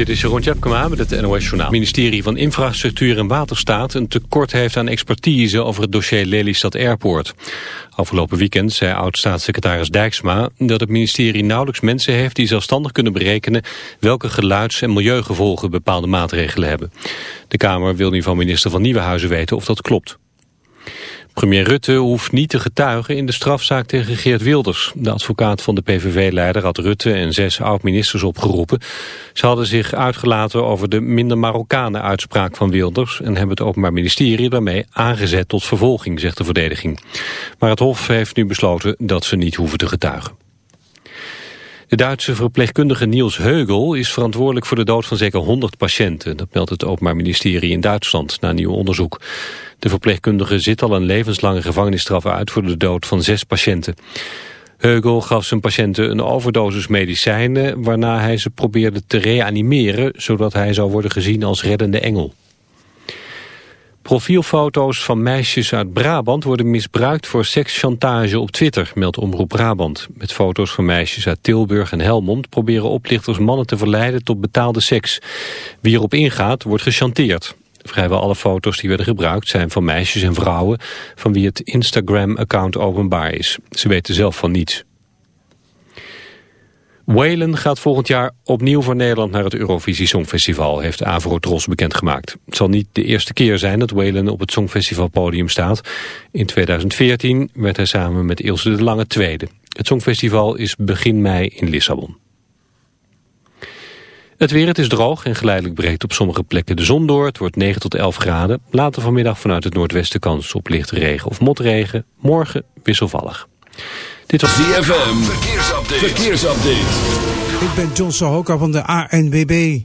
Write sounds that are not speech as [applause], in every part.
Dit is Jeroen Tjepkema met het NOS Journaal. Het ministerie van Infrastructuur en Waterstaat een tekort heeft aan expertise over het dossier Lelystad Airport. Afgelopen weekend zei oud-staatssecretaris Dijksma dat het ministerie nauwelijks mensen heeft die zelfstandig kunnen berekenen welke geluids- en milieugevolgen bepaalde maatregelen hebben. De Kamer wil nu van minister van Nieuwenhuizen weten of dat klopt. Premier Rutte hoeft niet te getuigen in de strafzaak tegen Geert Wilders. De advocaat van de PVV-leider had Rutte en zes oud-ministers opgeroepen. Ze hadden zich uitgelaten over de minder Marokkanen uitspraak van Wilders... en hebben het Openbaar Ministerie daarmee aangezet tot vervolging, zegt de verdediging. Maar het Hof heeft nu besloten dat ze niet hoeven te getuigen. De Duitse verpleegkundige Niels Heugel is verantwoordelijk voor de dood van zeker 100 patiënten. Dat meldt het Openbaar Ministerie in Duitsland na nieuw onderzoek. De verpleegkundige zit al een levenslange gevangenisstraf uit voor de dood van zes patiënten. Heugel gaf zijn patiënten een overdosis medicijnen... waarna hij ze probeerde te reanimeren... zodat hij zou worden gezien als reddende engel. Profielfoto's van meisjes uit Brabant worden misbruikt voor sekschantage op Twitter, meldt Omroep Brabant. Met foto's van meisjes uit Tilburg en Helmond proberen oplichters mannen te verleiden tot betaalde seks. Wie erop ingaat, wordt gechanteerd. Vrijwel alle foto's die werden gebruikt zijn van meisjes en vrouwen van wie het Instagram-account openbaar is. Ze weten zelf van niets. Whalen gaat volgend jaar opnieuw voor Nederland naar het Eurovisie Songfestival, heeft Avro Tros bekendgemaakt. Het zal niet de eerste keer zijn dat Whalen op het Songfestivalpodium staat. In 2014 werd hij samen met Ilse de Lange tweede. Het Songfestival is begin mei in Lissabon. Het weer, het is droog en geleidelijk breekt op sommige plekken de zon door. Het wordt 9 tot 11 graden. Later vanmiddag vanuit het noordwesten kans op lichte regen of motregen. Morgen wisselvallig. Dit was ZFM. Verkeersupdate. Verkeersupdate. Ik ben John Sohoka van de ANWB.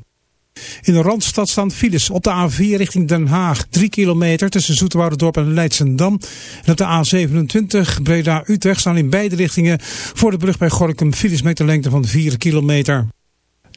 In de Randstad staan files op de A4 richting Den Haag. 3 kilometer tussen Zoeterwoudendorp en Leidsendam. En op de A27 Breda-Utrecht staan in beide richtingen... voor de brug bij Gorkum files met een lengte van 4 kilometer.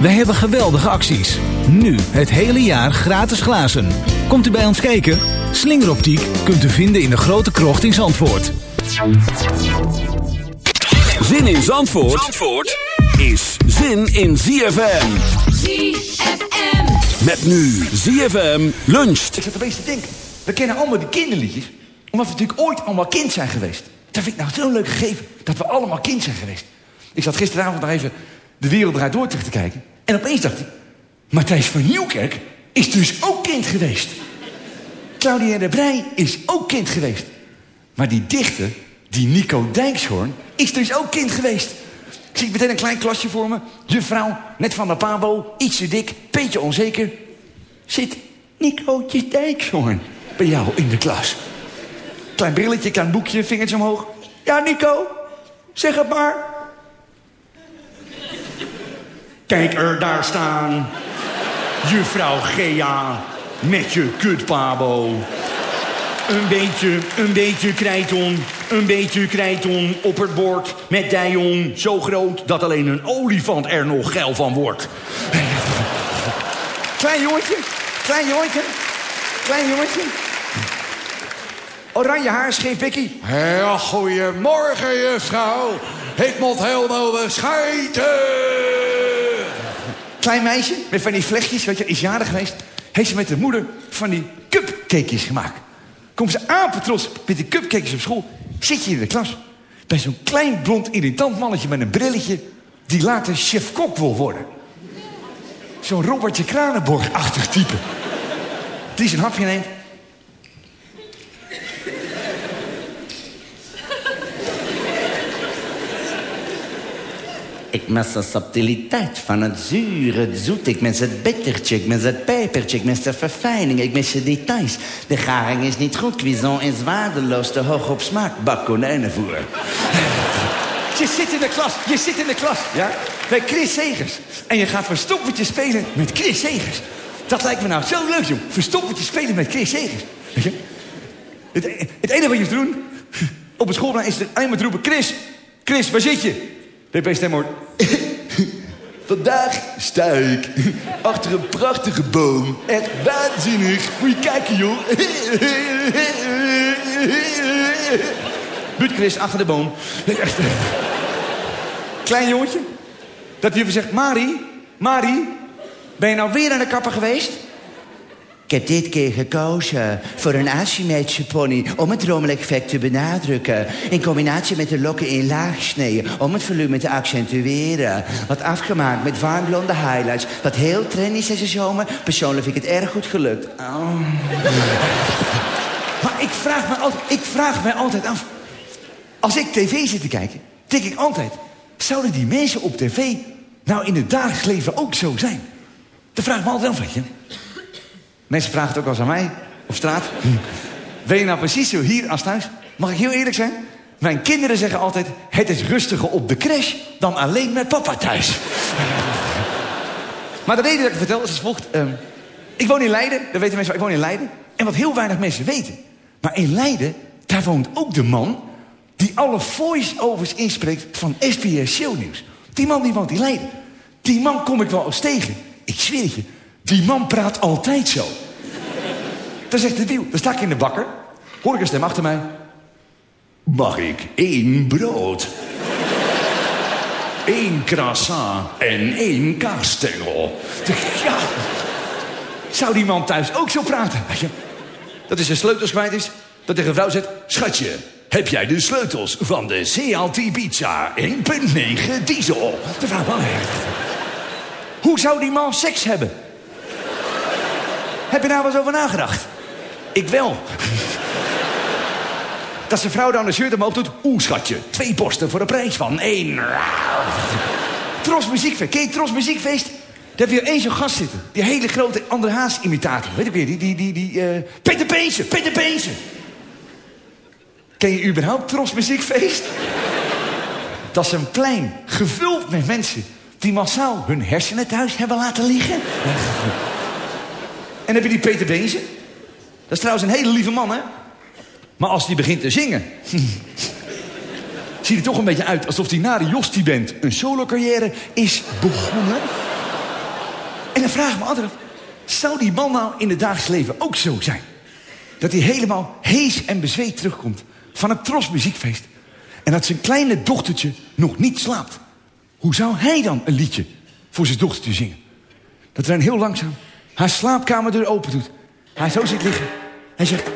Wij hebben geweldige acties. Nu het hele jaar gratis glazen. Komt u bij ons kijken? Slingeroptiek kunt u vinden in de grote krocht in Zandvoort. Zin in Zandvoort, Zandvoort is zin in ZFM. ZFM. Met nu ZFM luncht. Ik zat opeens te denken. We kennen allemaal die kinderliedjes. Omdat we natuurlijk ooit allemaal kind zijn geweest. Dat vind ik nou zo'n leuk gegeven. Dat we allemaal kind zijn geweest. Ik zat gisteravond nog even De Wereld Draait Door terug te kijken. En opeens dacht ik... Matthijs van Nieuwkerk is dus ook kind geweest. Claudia de Brij is ook kind geweest. Maar die dichter, die Nico Dijkshoorn, is dus ook kind geweest. Ik zie meteen een klein klasje voor me. Juffrouw, net van de pabo, iets te dik, beetje onzeker. Zit Nicootje Dijkshoorn bij jou in de klas? Klein brilletje, klein boekje, vingertje omhoog. Ja, Nico, zeg het maar. Kijk er daar staan. Juffrouw Gea, met je kutpabo. Een beetje, een beetje krijton, een beetje krijton op het bord met dijon zo groot dat alleen een olifant er nog geil van wordt. Klein jongetje, klein jongetje, klein jongetje. Oranje haar, scheef bikkie. Ja, goedemorgen, juffrouw. Ik moet nodig schijten. Klein meisje, met van die vlechtjes, weet je, is jarig geweest. Heeft ze met de moeder van die cupcakejes gemaakt. Komt ze apetrots met die cupcakejes op school. Zit je in de klas. Bij zo'n klein blond irritant mannetje met een brilletje... die later chef-kok wil worden. Zo'n Robertje Kranenborg-achtig type. Die zijn hapje neemt. Ik mis de subtiliteit van het zuur, het zoet. Ik mis het bittertje, ik mis het pepertje, ik mis de verfijning, ik mis de details. De garing is niet goed, cuisson is waardeloos, te hoog op smaak. Bak konijnenvoer. [laughs] Je zit in de klas, je zit in de klas, ja? Bij Chris Segers. En je gaat verstoppertje spelen met Chris Segers. Dat lijkt me nou zo leuk, joh. Verstoppertje spelen met Chris Segers. Weet je? Het, het enige wat je te doen... op het schoolplein is alleen maar te roepen... Chris, Chris, waar zit je? BP-stem hoort... [laughs] Vandaag sta ik achter een prachtige boom. Echt waanzinnig. Moet je kijken, joh. Buurt Chris achter de boom. Klein jongetje. Dat juffer zegt... Mari, Mari, ben je nou weer aan de kapper geweest? Ik heb dit keer gekozen voor een asymmetrische pony om het rommel-effect te benadrukken. In combinatie met de lokken in laagsnee om het volume te accentueren. Wat afgemaakt met warmblonde highlights. Wat heel trendy is deze zomer. Persoonlijk vind ik het erg goed gelukt. Oh. Maar ik vraag, me altijd, ik vraag altijd af... Als ik tv zit te kijken, denk ik altijd... zouden die mensen op tv nou in het dagelijks leven ook zo zijn? Dat vraag ik me altijd af, weet. Mensen vragen het ook wel eens aan mij, op straat. Ben je nou precies zo hier als thuis? Mag ik heel eerlijk zijn? Mijn kinderen zeggen altijd... het is rustiger op de crash dan alleen met papa thuis. [laughs] maar de reden dat ik het vertel is als volgt. Ehm, ik woon in Leiden, dat weten mensen ik woon in Leiden. En wat heel weinig mensen weten... maar in Leiden, daar woont ook de man... die alle voice-overs inspreekt van SBS Shownieuws. Die man die woont in Leiden. Die man kom ik wel eens tegen. Ik zweer het je, die man praat altijd zo. Dan zegt de wiel, dan sta ik in de bakker. Hoor ik een stem achter mij. Mag ik één brood? Eén croissant en één kaasstengel. Ja. Zou die man thuis ook zo praten? Dat is zijn sleutels kwijt is. Dat tegen een vrouw zegt... Schatje, heb jij de sleutels van de CLT Pizza 1.9 diesel? De vrouw echt. Hoe zou die man seks hebben? Heb je daar wel eens over nagedacht? Ik wel. Dat zijn vrouw dan een shirt omhoog doet. Oeh, schatje, twee borsten voor de prijs van één. Tros Muziekfeest. Ken je Tros Muziekfeest? Daar heb je één zo'n gast zitten. Die hele grote André Haas imitator. Weet ik weer, die, die, die, die, eh Peter Peensen, Peter Peensen. Ken je überhaupt Tros Muziekfeest? Dat is een plein gevuld met mensen die massaal hun hersenen thuis hebben laten liggen. En heb je die Peter Beense. Dat is trouwens een hele lieve man, hè? Maar als die begint te zingen... [laughs] ziet er toch een beetje uit alsof hij na de Jostie bent een solo-carrière is begonnen. En dan vraag ik me altijd zou die man nou in het dagelijks leven ook zo zijn? Dat hij helemaal hees en bezweet terugkomt van het Tros Muziekfeest... en dat zijn kleine dochtertje nog niet slaapt. Hoe zou hij dan een liedje voor zijn dochtertje zingen? Dat hij dan heel langzaam haar slaapkamerdeur open doet. Hij zo zit liggen. Hij zegt...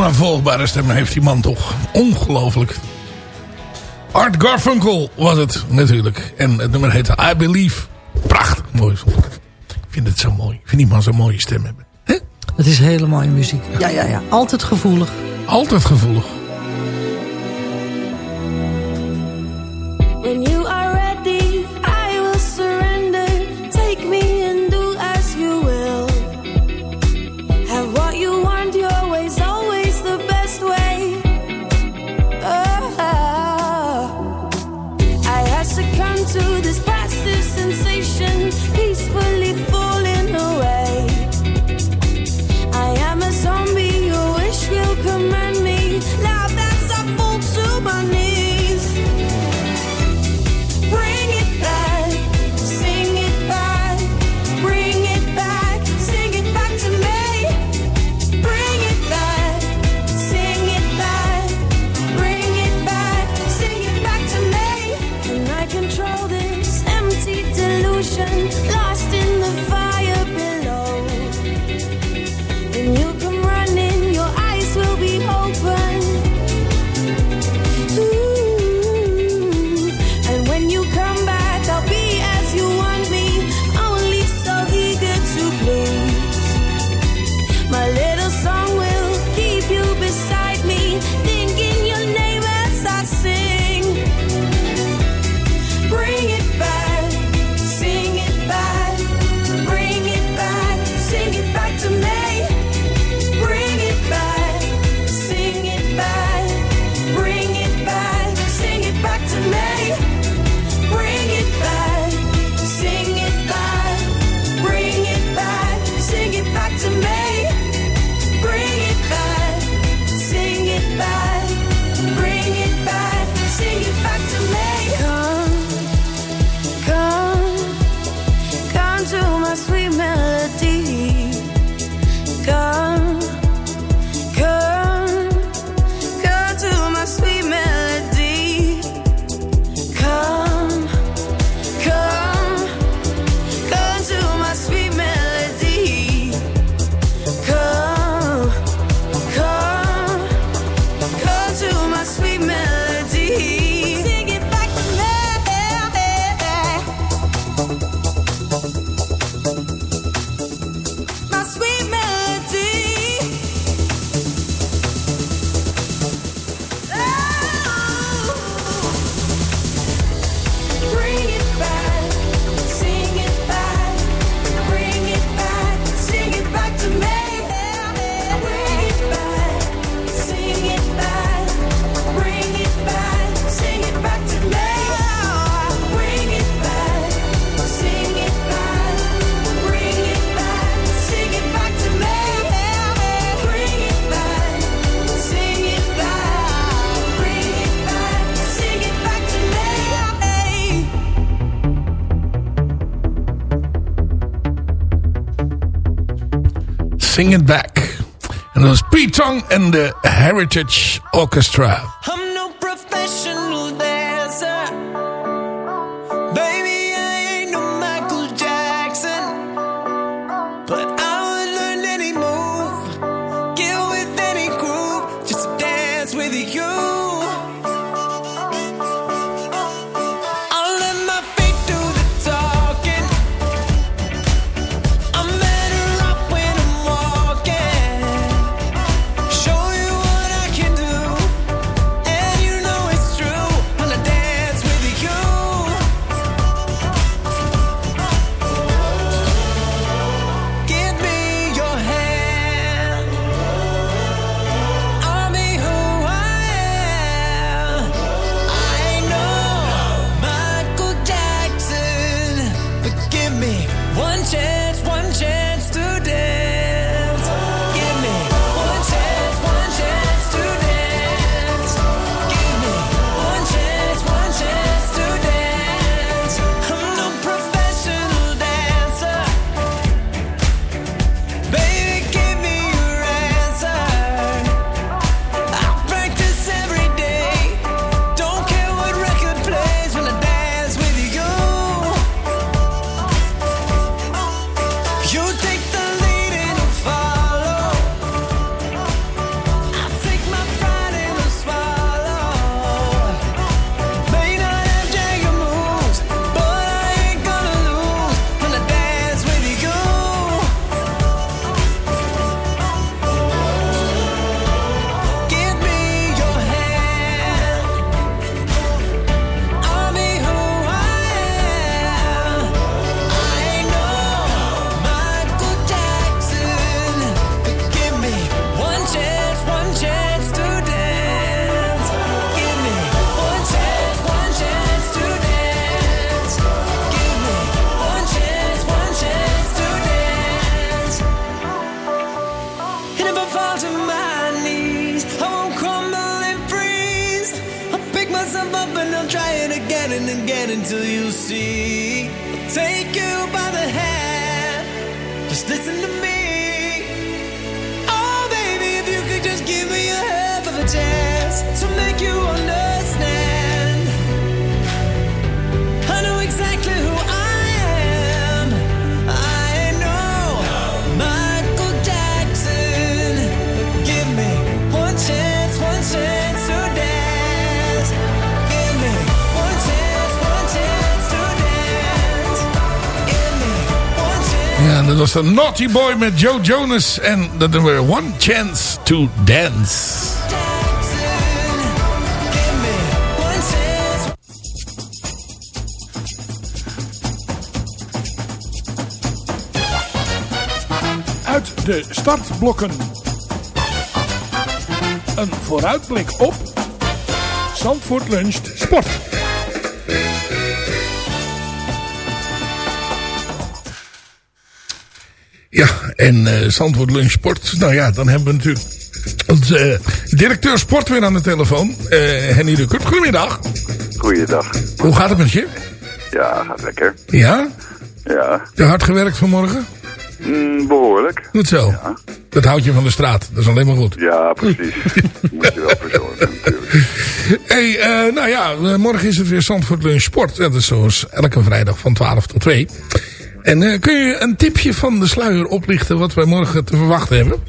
onnavolgbare stem heeft die man toch. Ongelooflijk. Art Garfunkel was het natuurlijk. En het nummer heette I Believe. Prachtig mooi ik. Vind het zo mooi. Ik vind die man zo'n mooie stem hebben. Het is hele mooie muziek. Ja, ja, ja. Altijd gevoelig. Altijd gevoelig. Tong en de Heritage Orchestra. Ja, dat was de Naughty Boy met Joe Jonas. En dat nummer One Chance to Dance. Uit de startblokken. Een vooruitblik op Zandvoort luncht sport. Ja, en eh Zandvoort Lunch Sport. Nou ja, dan hebben we natuurlijk onze eh, directeur sport weer aan de telefoon. eh Henny Ruckert. Goedemiddag. Goeiedag. Hoe gaat het met je? Ja, gaat lekker. Ja? Ja, Je hard gewerkt vanmorgen? mm, behoorlijk. Goed zo. Dat houdt je van de straat. Dat is alleen maar goed. Ja, precies. [laughs] Moet je wel verzorgen natuurlijk. hey, nou ja, morgen is het weer Zandvoort Lunch Sport. Dat is zoals elke vrijdag van 12 tot 2. En eh, kun je een tipje van de sluier oplichten wat wij morgen te verwachten hebben?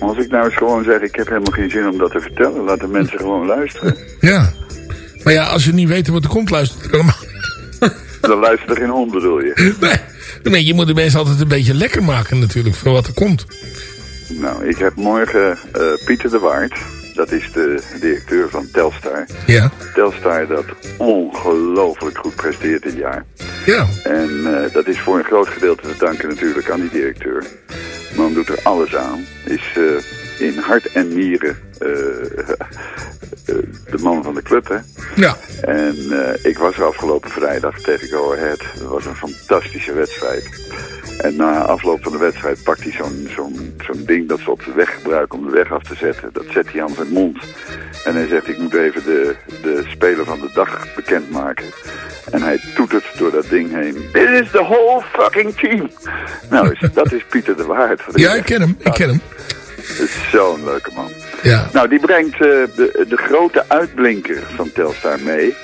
Als ik nou eens gewoon zeg, ik heb helemaal geen zin om dat te vertellen. Laat de mensen gewoon luisteren. [laughs] Ja. Maar ja, als je niet weet wat er komt, luistert het helemaal. [laughs] Dan luistert er geen hond, bedoel je? [laughs] Nee, je moet de mensen altijd een beetje lekker maken natuurlijk voor wat er komt. Nou, ik heb morgen eh, Pieter de Waard. Dat is de directeur van Telstar. Ja. Telstar dat ongelooflijk goed presteert dit jaar. Ja. En eh, dat is voor een groot gedeelte te danken natuurlijk aan die directeur. De man doet er alles aan. Is eh, in hart en nieren eh, [laughs] de man van de club, hè. Ja. En ik was er afgelopen vrijdag tegen Go Ahead. Dat was een fantastische wedstrijd. En na afloop van de wedstrijd pakt hij zo'n zo'n zo'n ding dat ze op de weg gebruiken om de weg af te zetten. Dat zet hij aan zijn mond. En hij zegt, ik moet even de, de speler van de dag bekendmaken. En hij toetert door dat ding heen. Dit is the whole fucking team. Nou, dat is Pieter de Waard. [laughs] Ja, ik ken hem. Ik ken hem. Zo'n leuke man. Ja. Nou, die brengt eh, de, de grote uitblinker van Telstar mee.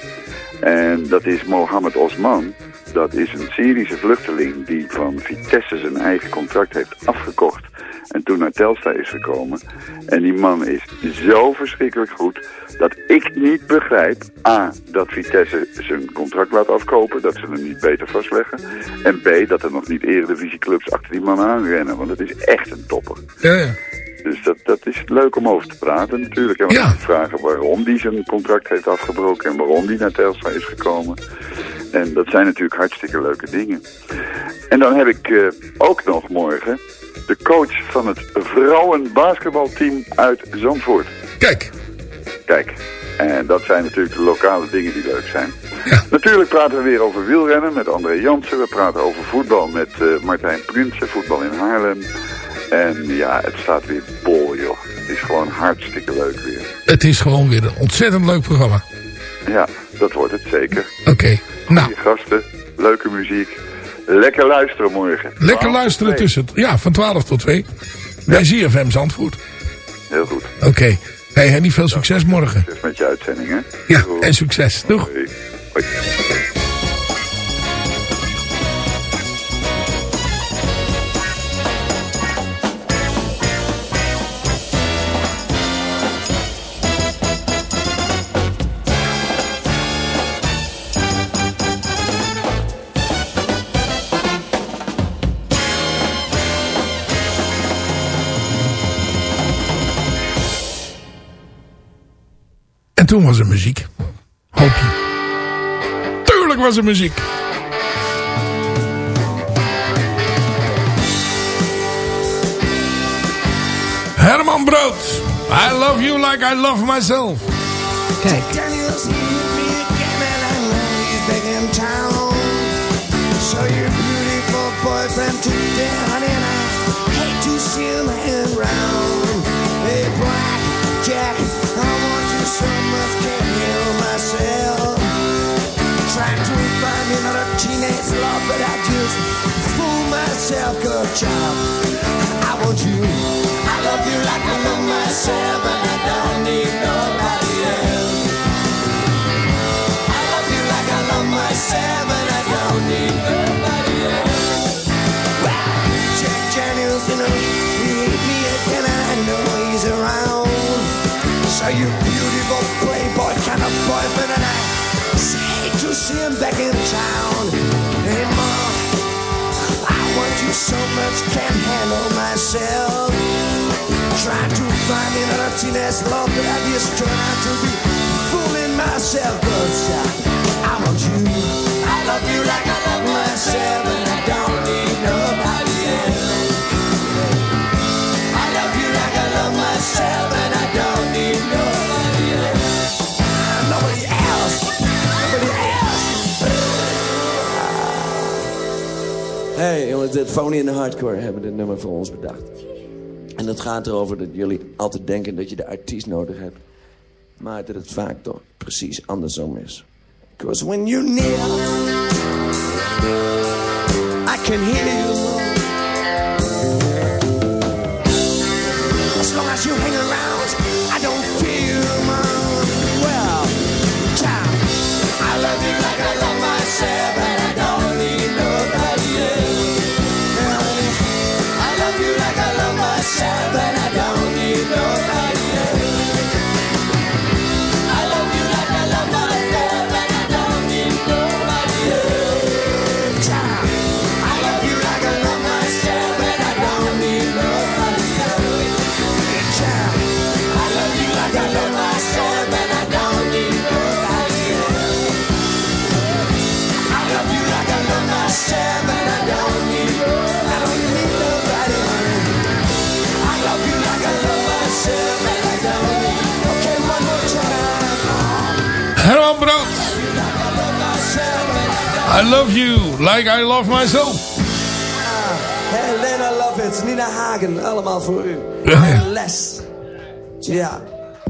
En dat is Mohammed Osman. Dat is een Syrische vluchteling die van Vitesse zijn eigen contract heeft afgekocht. En toen naar Telstar is gekomen. En die man is zo verschrikkelijk goed dat ik niet begrijp... A, dat Vitesse zijn contract laat afkopen, dat ze hem niet beter vastleggen. En B, dat er nog niet eredivisieclubs achter die man aanrennen. Want het is echt een topper. Ja, ja. Dus dat, dat is leuk om over te praten natuurlijk. En we gaan vragen waarom die zijn contract heeft afgebroken en waarom die naar Telstra is gekomen. En dat zijn natuurlijk hartstikke leuke dingen. En dan heb ik eh, ook nog morgen de coach van het vrouwenbasketbalteam uit Zandvoort. Kijk. Kijk. En dat zijn natuurlijk de lokale dingen die leuk zijn. Natuurlijk praten we weer over wielrennen met André Jansen. We praten over voetbal met eh, Martijn Prinsen, voetbal in Haarlem. En ja, het staat weer bol, joh. Het is gewoon hartstikke leuk weer. Het is gewoon weer een ontzettend leuk programma. Ja, dat wordt het zeker. Oké. Nou, Goeie gasten, leuke muziek. Lekker luisteren morgen. lekker luisteren tussen... Ja, van 12 tot 2. Bij ZFM Zandvoort. Heel goed. Oké. Hey, Henny, veel succes morgen. Succes met je uitzending, hè? Ja, en succes. Doeg. Hoi. Hoi. Toen was er muziek. Hoop je. Tuurlijk was er muziek. Herman Brood. I love you like I love myself. Kijk. Daniels hit me again and I know he's back in town. So your beautiful boyfriend today, honey, and I hate to see him around. Teenage love, but I just fool myself, good job. I want you, I love you like I love myself, and I don't need nobody else. I love you like I love myself, and I don't need nobody else. Well, Jack Daniels, you know, he hit me again, I know he's around. So you beautiful playboy kind of boyfriend, and I hate to see him back in town. Mom, I want you so much, can't handle myself. Trying to find another teenage love, but I just out to be fooling myself. Cause I, I want you. I love you like I love myself, Hey jongens, dit Phony en de Hardcore hebben dit nummer voor ons bedacht. En het gaat erover dat jullie altijd denken dat je de artiest nodig hebt. Maar dat het vaak toch precies andersom is. Cause when you're near, I can hear you. I love you like I love myself. Ah, Helena Lovitz, Nina Hagen, allemaal voor u. Ja, ja. Les. Ja.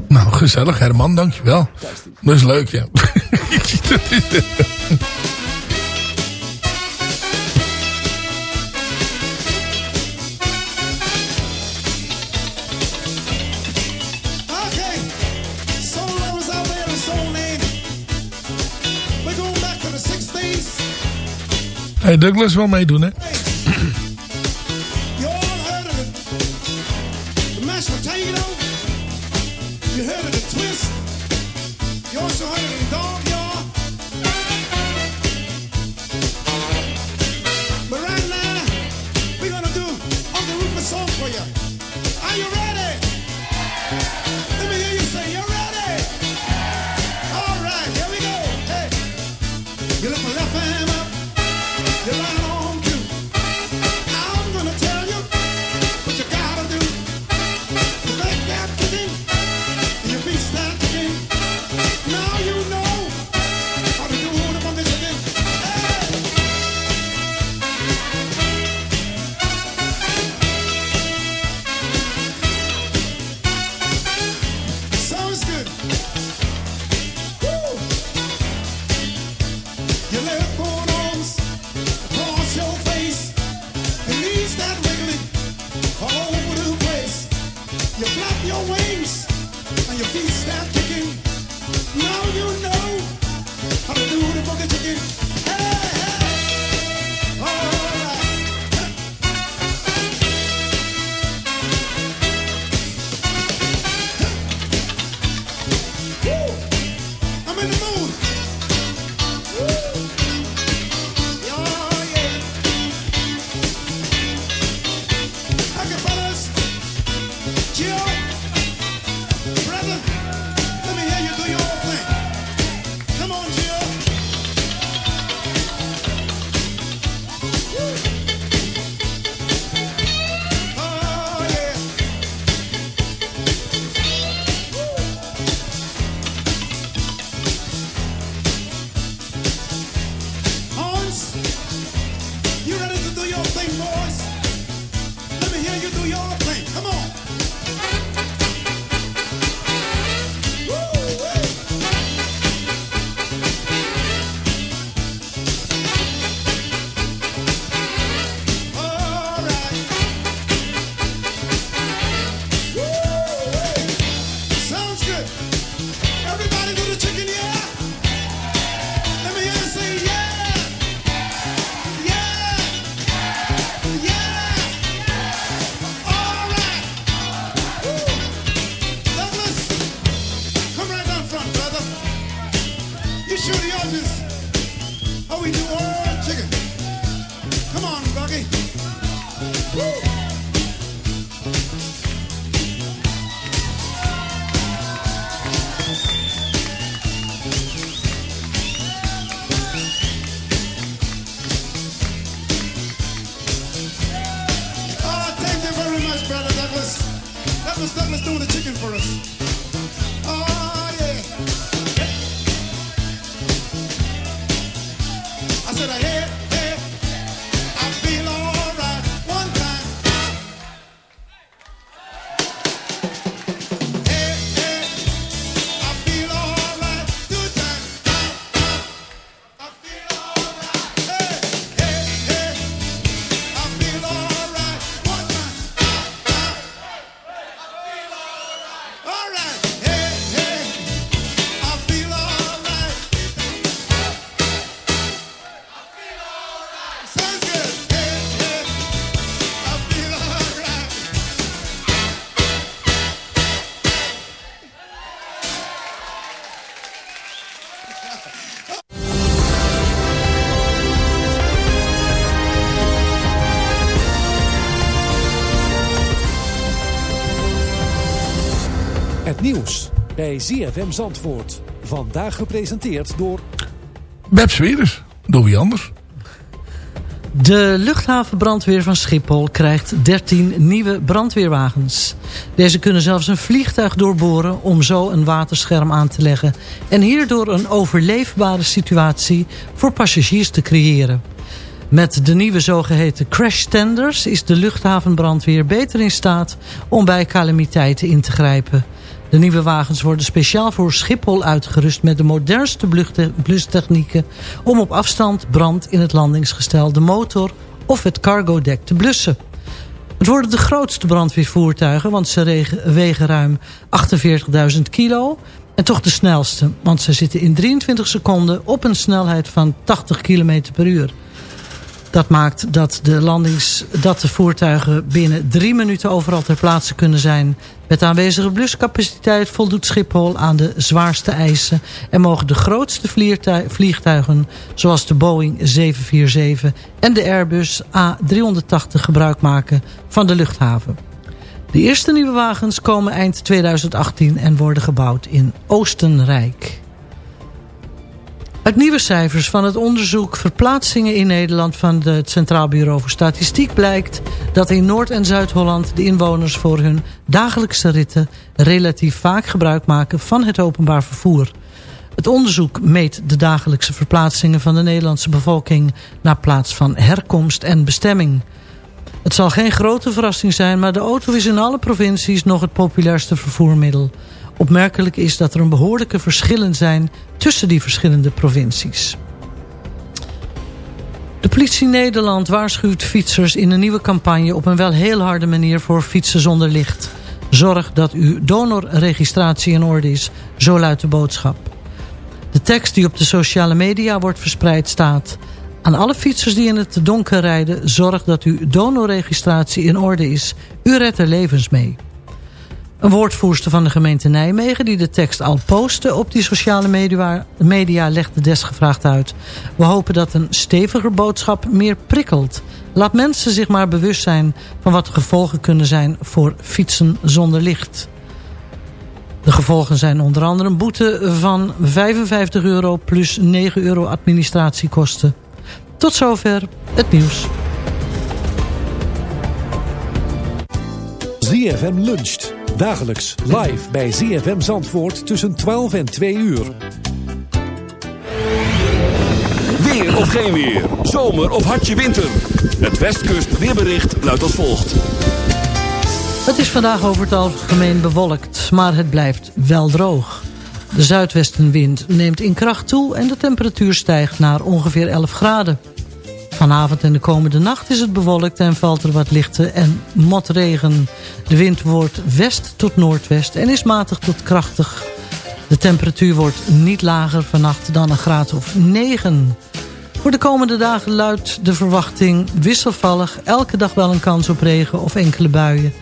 Nou, gezellig Herman, dankjewel. Dat is leuk, ja. [laughs] Hey, Douglas wil meedoen, hè? bij ZFM Zandvoort. Vandaag gepresenteerd door... Beb Sweerders, door wie anders? De luchthavenbrandweer van Schiphol krijgt 13 nieuwe brandweerwagens. Deze kunnen zelfs een vliegtuig doorboren om zo een waterscherm aan te leggen... en hierdoor een overleefbare situatie voor passagiers te creëren. Met de nieuwe zogeheten crash tenders is de luchthavenbrandweer beter in staat om bij calamiteiten in te grijpen. De nieuwe wagens worden speciaal voor Schiphol uitgerust met de modernste blustechnieken om op afstand brand in het landingsgestel, de motor of het cargo deck te blussen. Het worden de grootste brandweervoertuigen, want ze wegen ruim 48.000 kilo. En toch de snelste, want ze zitten in 23 seconden op een snelheid van 80 km per uur. Dat maakt dat de, landings, dat de voertuigen binnen drie minuten overal ter plaatse kunnen zijn. Met aanwezige bluscapaciteit voldoet Schiphol aan de zwaarste eisen... en mogen de grootste vliegtuigen, zoals de Boeing 747 en de Airbus A380 gebruik maken van de luchthaven. De eerste nieuwe wagens komen eind 2018 en worden gebouwd in Oostenrijk. Uit nieuwe cijfers van het onderzoek Verplaatsingen in Nederland... van het Centraal Bureau voor Statistiek blijkt... dat in Noord- en Zuid-Holland de inwoners voor hun dagelijkse ritten... relatief vaak gebruik maken van het openbaar vervoer. Het onderzoek meet de dagelijkse verplaatsingen van de Nederlandse bevolking... naar plaats van herkomst en bestemming. Het zal geen grote verrassing zijn... maar de auto is in alle provincies nog het populairste vervoermiddel... Opmerkelijk is dat er een behoorlijke verschillen zijn tussen die verschillende provincies. De politie Nederland waarschuwt fietsers in een nieuwe campagne op een wel heel harde manier voor fietsen zonder licht. Zorg dat uw donorregistratie in orde is, zo luidt de boodschap. De tekst die op de sociale media wordt verspreid staat... Aan alle fietsers die in het donker rijden, zorg dat uw donorregistratie in orde is. U redt er levens mee. Een woordvoerster van de gemeente Nijmegen die de tekst al postte op die sociale media, media legde desgevraagd uit. We hopen dat een steviger boodschap meer prikkelt. Laat mensen zich maar bewust zijn van wat de gevolgen kunnen zijn voor fietsen zonder licht. De gevolgen zijn onder andere een boete van 55 euro plus 9 euro administratiekosten. Tot zover het nieuws. ZFM luncht. Dagelijks live bij ZFM Zandvoort tussen 12 en 2 uur. Weer of geen weer. Zomer of hartje winter. Het Westkust weerbericht luidt als volgt. Het is vandaag over het algemeen bewolkt, maar het blijft wel droog. De zuidwestenwind neemt in kracht toe en de temperatuur stijgt naar ongeveer 11 graden. Vanavond en de komende nacht is het bewolkt en valt er wat lichte en motregen. De wind wordt west tot noordwest en is matig tot krachtig. De temperatuur wordt niet lager vannacht dan een graad of 9. Voor de komende dagen luidt de verwachting wisselvallig. Elke dag wel een kans op regen of enkele buien.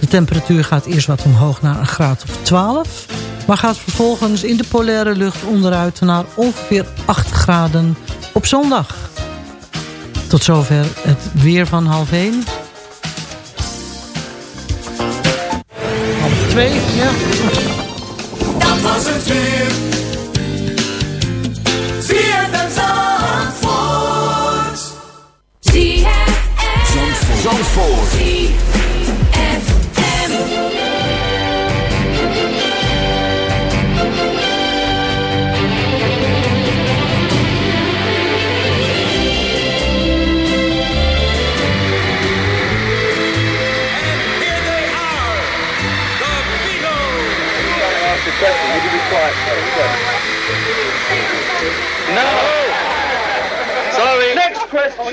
De temperatuur gaat eerst wat omhoog naar een graad of 12. Maar gaat vervolgens in de polaire lucht onderuit naar ongeveer 8 graden op zondag. Tot zover het weer van half 1. Half 2, ja. Dat was het weer. ZFM Zandvoort. ZFM Zandvoort. ZFM. Sorry. Next question.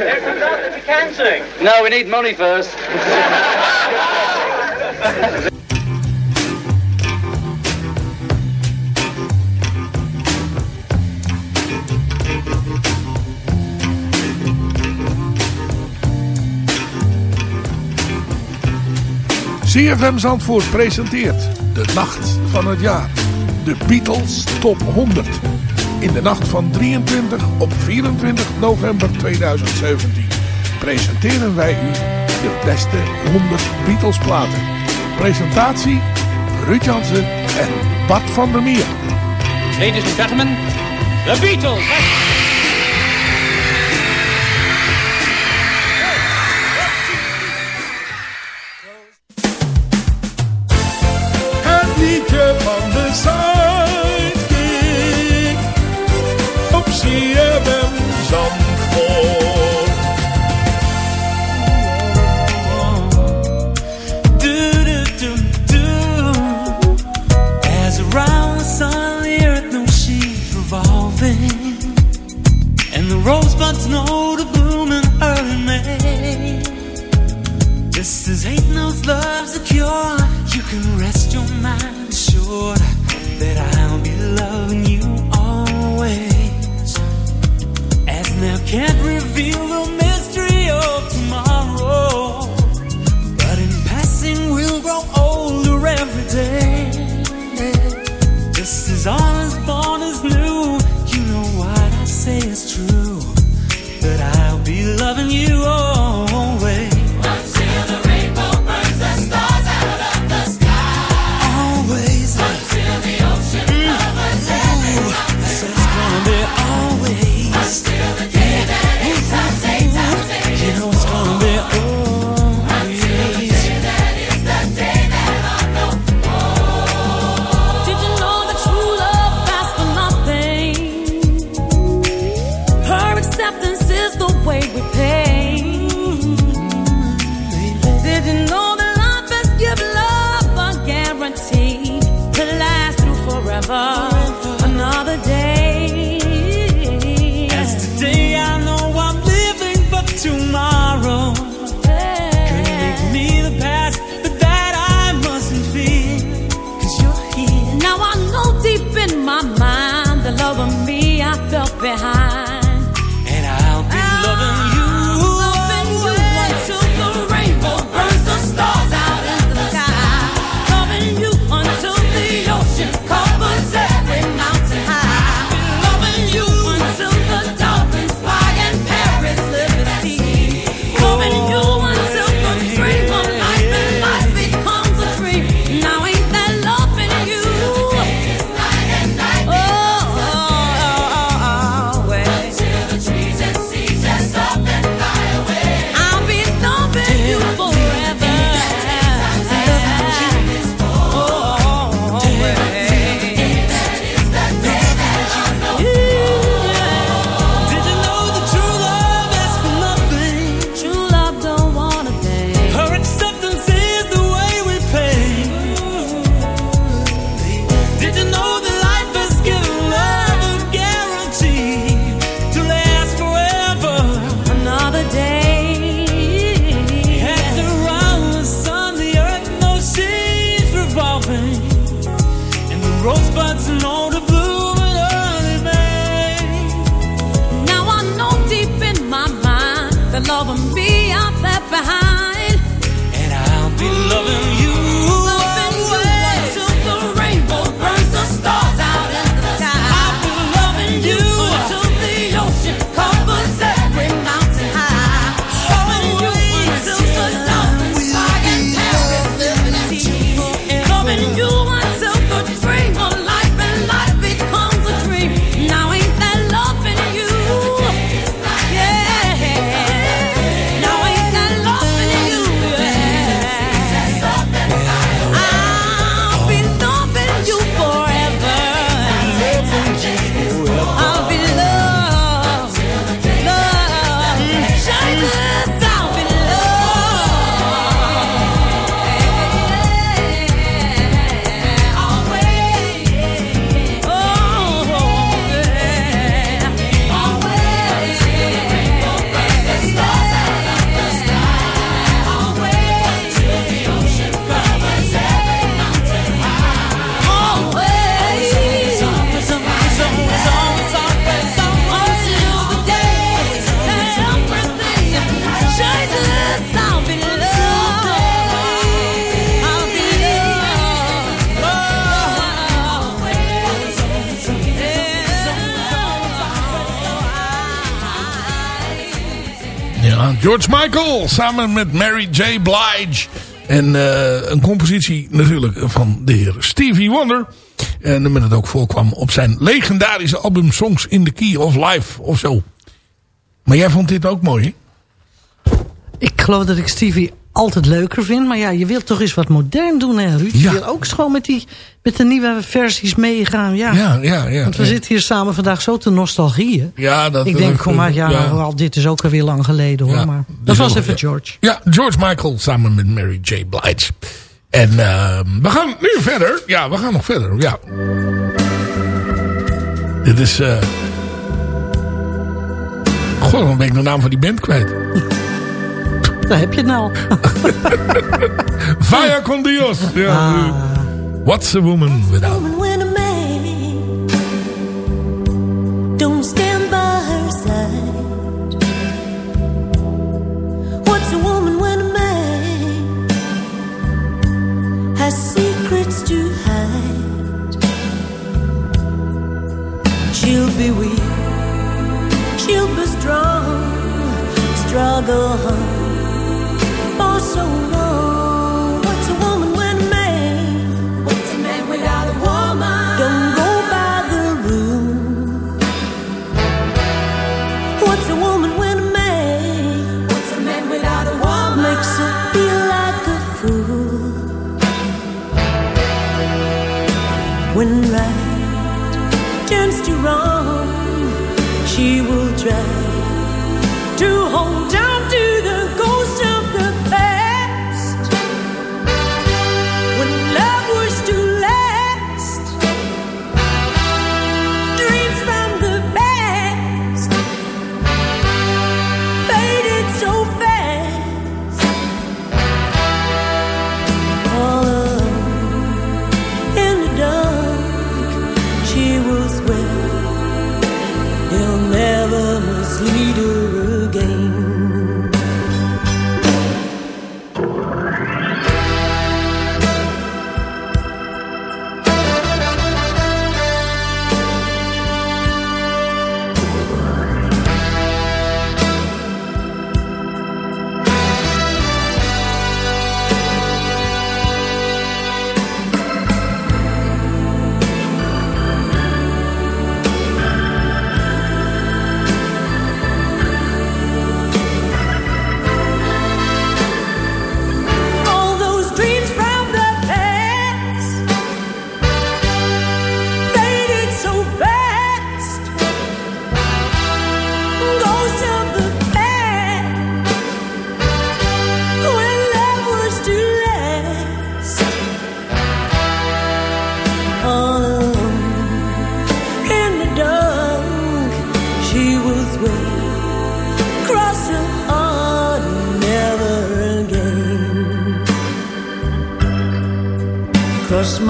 you can sing. No, we need money first. CFM Zandvoort presenteert de nacht van het jaar. De Beatles Top 100. In de nacht van 23 op 24 november 2017 presenteren wij u de beste 100 Beatles platen. Presentatie Ruud Jansen en Bart van der Meer. Ladies and gentlemen, the Beatles. CFM Zandvoort. George Michael samen met Mary J. Blige. En eh, een compositie natuurlijk van de heer Stevie Wonder. En men het ook voorkwam op zijn legendarische album Songs in the Key of Life of zo. Maar jij vond dit ook mooi. Ik geloof dat ik Stevie altijd leuker vind. Maar ja, je wilt toch eens wat modern doen, hè, Ruud? Je wil ook gewoon met, die, met de nieuwe versies meegaan. Ja, ja, ja. ja Want we zitten hier samen vandaag zo te nostalgieën. Ja, dat... Ik denk, kom maar, ja, nou, al dit is ook alweer lang geleden, hoor. maar dat was even George. Ja, George Michael samen met Mary J. Blige. En uh, we gaan nu verder. Ja, we gaan nog verder, ja. Dit is... Uh... Goh, dan ben ik de naam van die band kwijt. Daar heb je het nou. Vaya con Dios. Ja. Ah. What's a woman without? Don't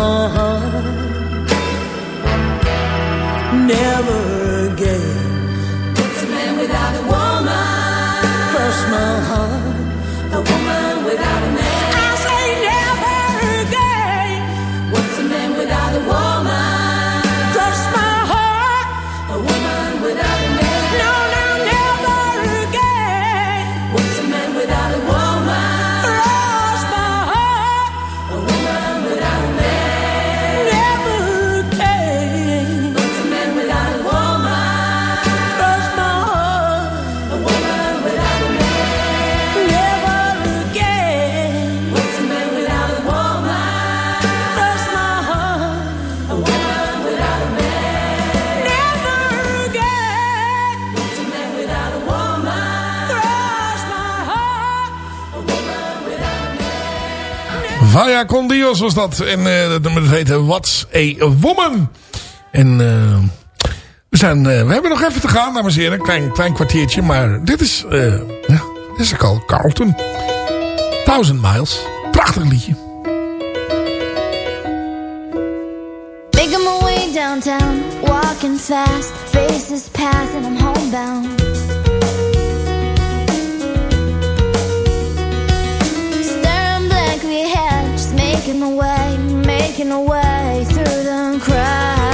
my. Con Dios was dat. En uh, dat nummer heette What's a Woman. En uh, we, zijn, eh, we hebben nog even te gaan, dames en heren. Een klein, klein kwartiertje, maar dit is, ja, dit is ook al Carlton. Thousand Miles. Prachtig liedje. Making my way downtown, walking fast, faces passing. I'm homebound. Making a way, making a way through the crowd.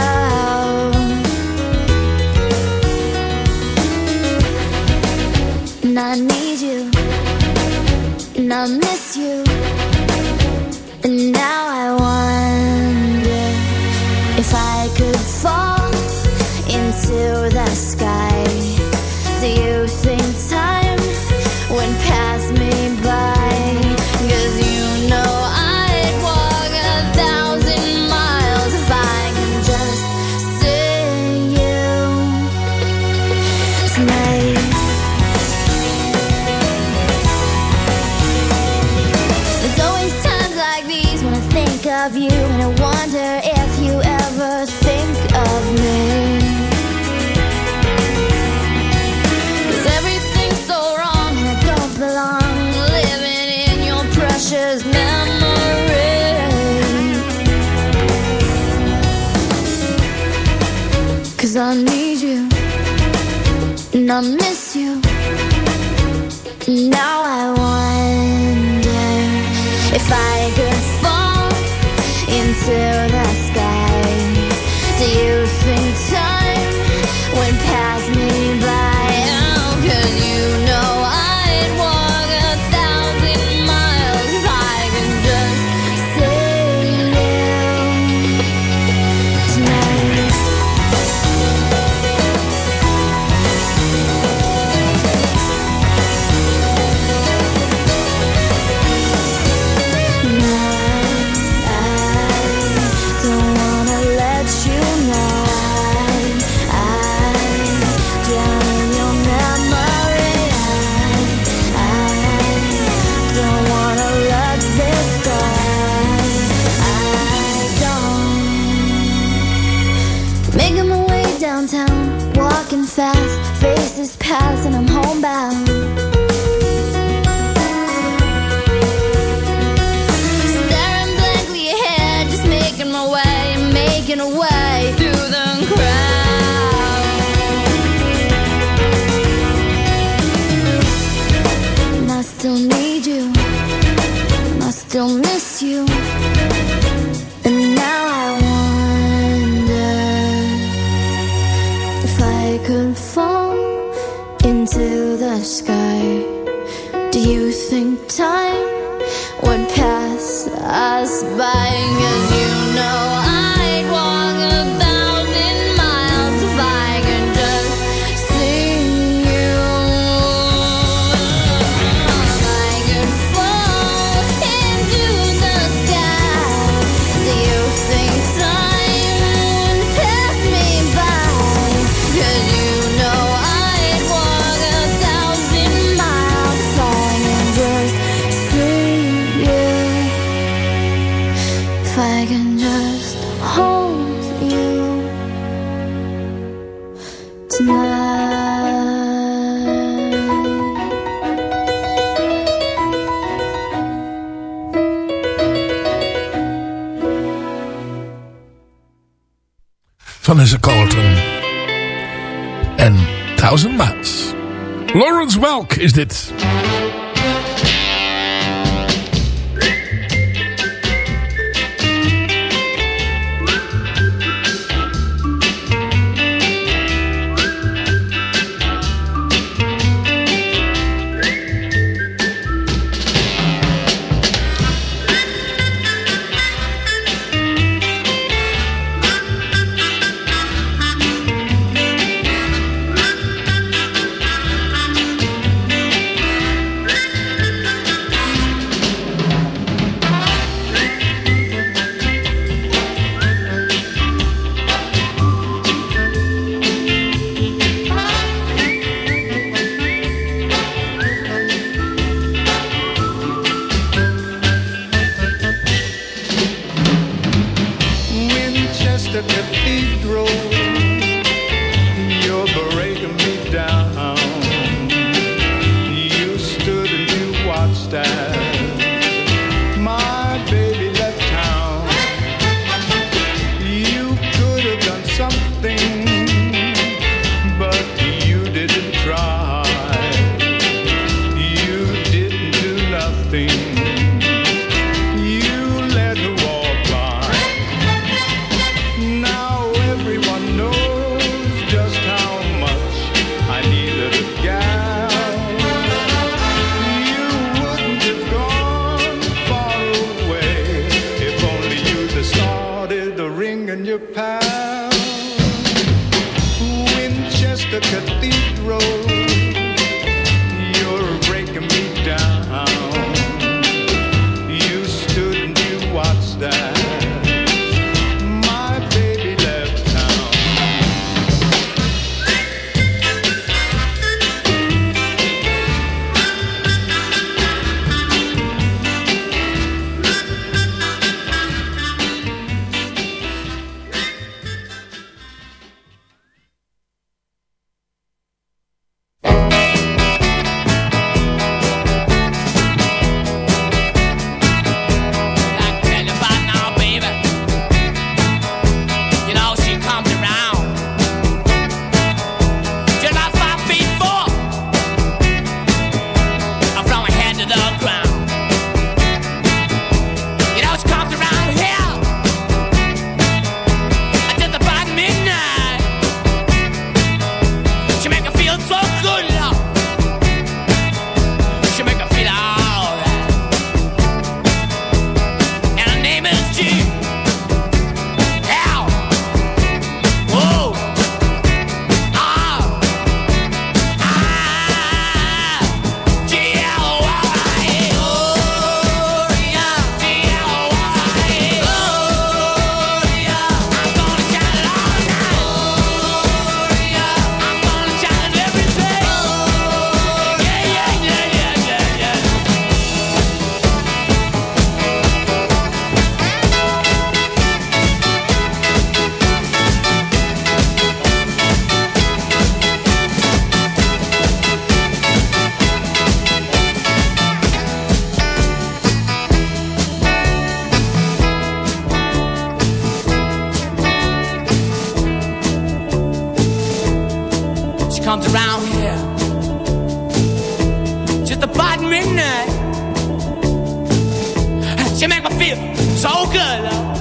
Make me feel so good. Love.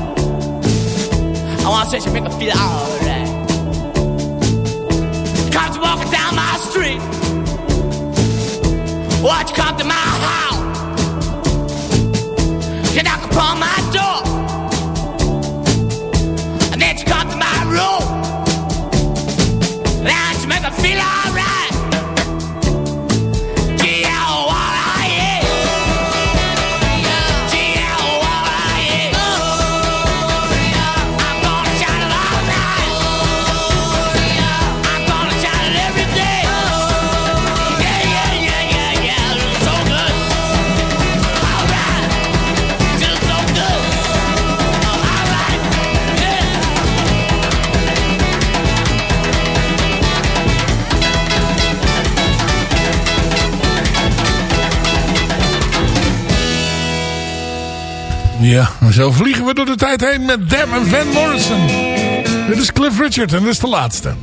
I wanna say she make me feel alright. Comes walking down my street. Watch come to my house. She knock upon my door. And then she come to my room. Then she make me feel alright. Ja, zo vliegen we door de tijd heen met Dam en Van Morrison. Dit is Cliff Richard en dit is de laatste.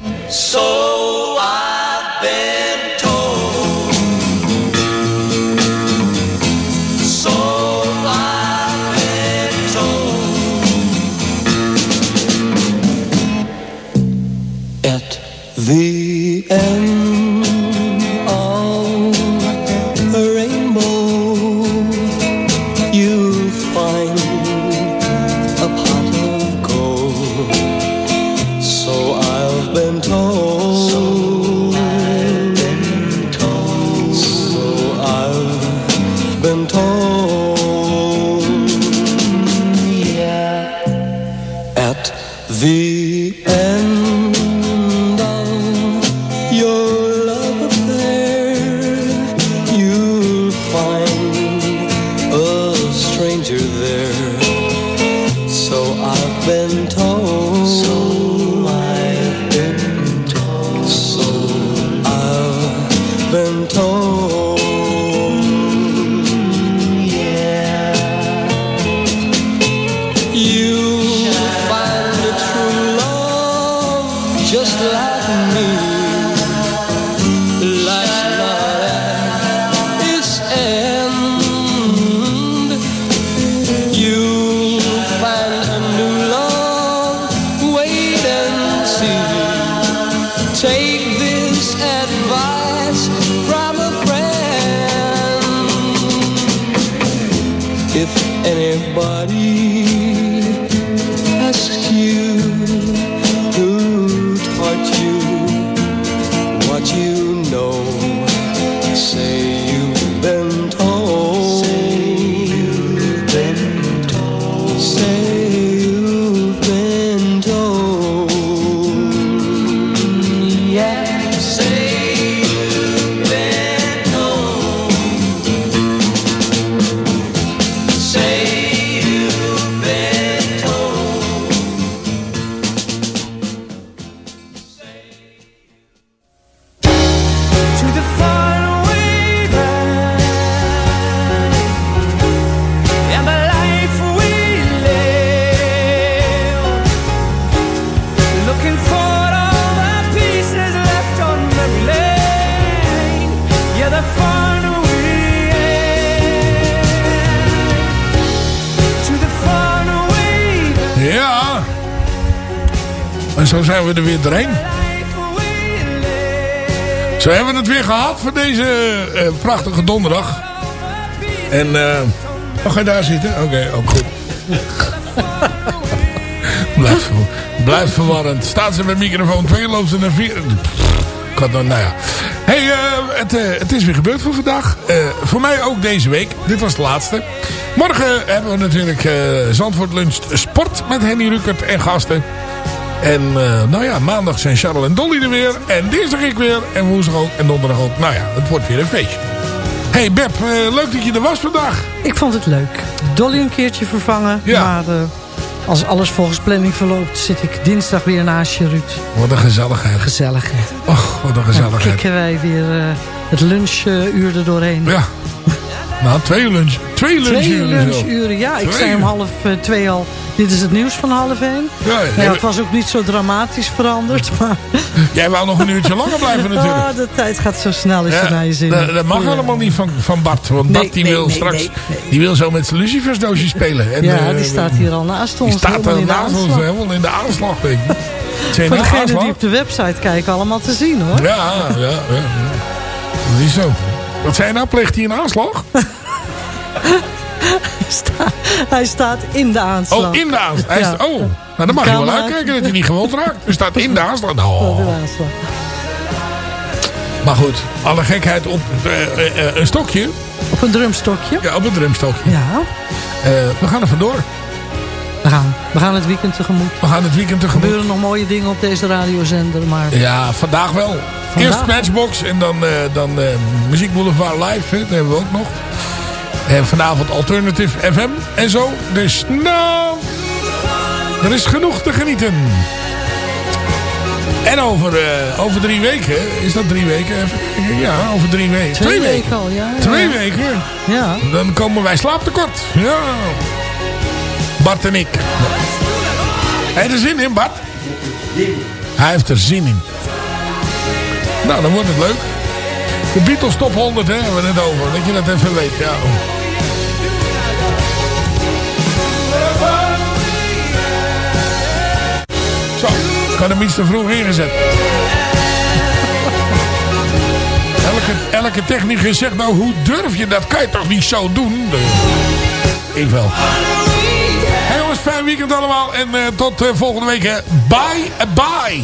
En zo zijn we er weer doorheen. Zo hebben we het weer gehad voor deze eh, prachtige donderdag. En, eh oh, ga je daar zitten? Oké, ook goed. [laughs] blijft, ver- blijft verwarrend. Staat ze met microfoon 2, loopt ze naar 4. Kan dan, nou ja. hey, eh, het, het is weer gebeurd voor vandaag. Voor mij ook deze week. Dit was de laatste. Morgen hebben we natuurlijk Zandvoort Lunch Sport met Henny Rukert en gasten. En eh, nou ja, maandag zijn Charles en Dolly er weer. En dinsdag ik weer. En woensdag ook. En donderdag ook. Nou ja, het wordt weer een feestje. Hey Beb, eh, leuk dat je er was vandaag. Ik vond het leuk. Dolly een keertje vervangen. Maar eh, als alles volgens planning verloopt... zit ik dinsdag weer naast je, Ruud. Wat een gezelligheid. Gezelligheid. Och, wat een Dan gezelligheid. kikken wij weer het lunchuur er doorheen. Ja. Nou, twee lunch. Twee Twee lunchuren. zo. lunchuren, ja. Ik Twee zei om half eh, twee al, dit is het nieuws van half één. Ja, ja. ja, het was ook niet zo dramatisch veranderd, [laughs] maar... Jij wou nog een uurtje langer blijven natuurlijk. Ah, de tijd gaat zo snel als je Ja, naar je zin dat, dat mag helemaal niet van, van Bart. Want Nee, Bart die nee, wil nee, straks... Die wil zo met zijn lucifersdoosje spelen. En, ja, eh, die staat hier al naast ons. Die staat er de naast ons helemaal in de aanslag, denk ik. [laughs] Voor degenen die op de website kijken, allemaal te zien hoor. Ja, ja, ja. ja. Dat is zo. Wat zei je nou? Pleegt hij een aanslag? Hij sta- Hij staat in de aanslag. Oh, in de aanslag. Hij. Oh, nou dan mag je wel uitkijken dat hij niet gewond raakt. Hij staat in de aanslag. Oh, Nou. de aanslag. Maar goed, alle gekheid op eh, eh, eh, een stokje. Op een drumstokje? Ja, op een drumstokje. Ja. We gaan er vandoor. We gaan, we gaan het weekend tegemoet. We gaan het weekend Er tegemoet. gebeuren nog mooie dingen op deze radiozender, maar... Ja, vandaag wel. Vandaag? Eerst Matchbox en dan, eh dan eh, Muziek Boulevard Live. Hè, dat hebben we ook nog. En vanavond Alternative FM en zo. Dus nou, er is genoeg te genieten. En over, eh, over drie weken, is dat drie weken? Even. Ja, over drie weken. Twee weken al, ja, ja. Twee weken. Ja. Dan komen wij slaaptekort. Ja. Bart en ik. Heb je er zin in, Bart? Hij heeft er zin in. Nou, dan wordt het leuk. De Beatles top 100, hè, hebben we het over. Dat je dat even weet, ja. Zo, ik had hem iets te vroeg ingezet. [laughs] Elke, elke technicus zegt nou, hoe durf je dat? Kan je toch niet zo doen? Ik wel. Hey jongens, fijn weekend allemaal. En eh, tot eh, volgende week. Bye, eh, bye.